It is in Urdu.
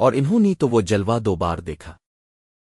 اور انہوں نے تو وہ جلوہ دو بار دیکھا۔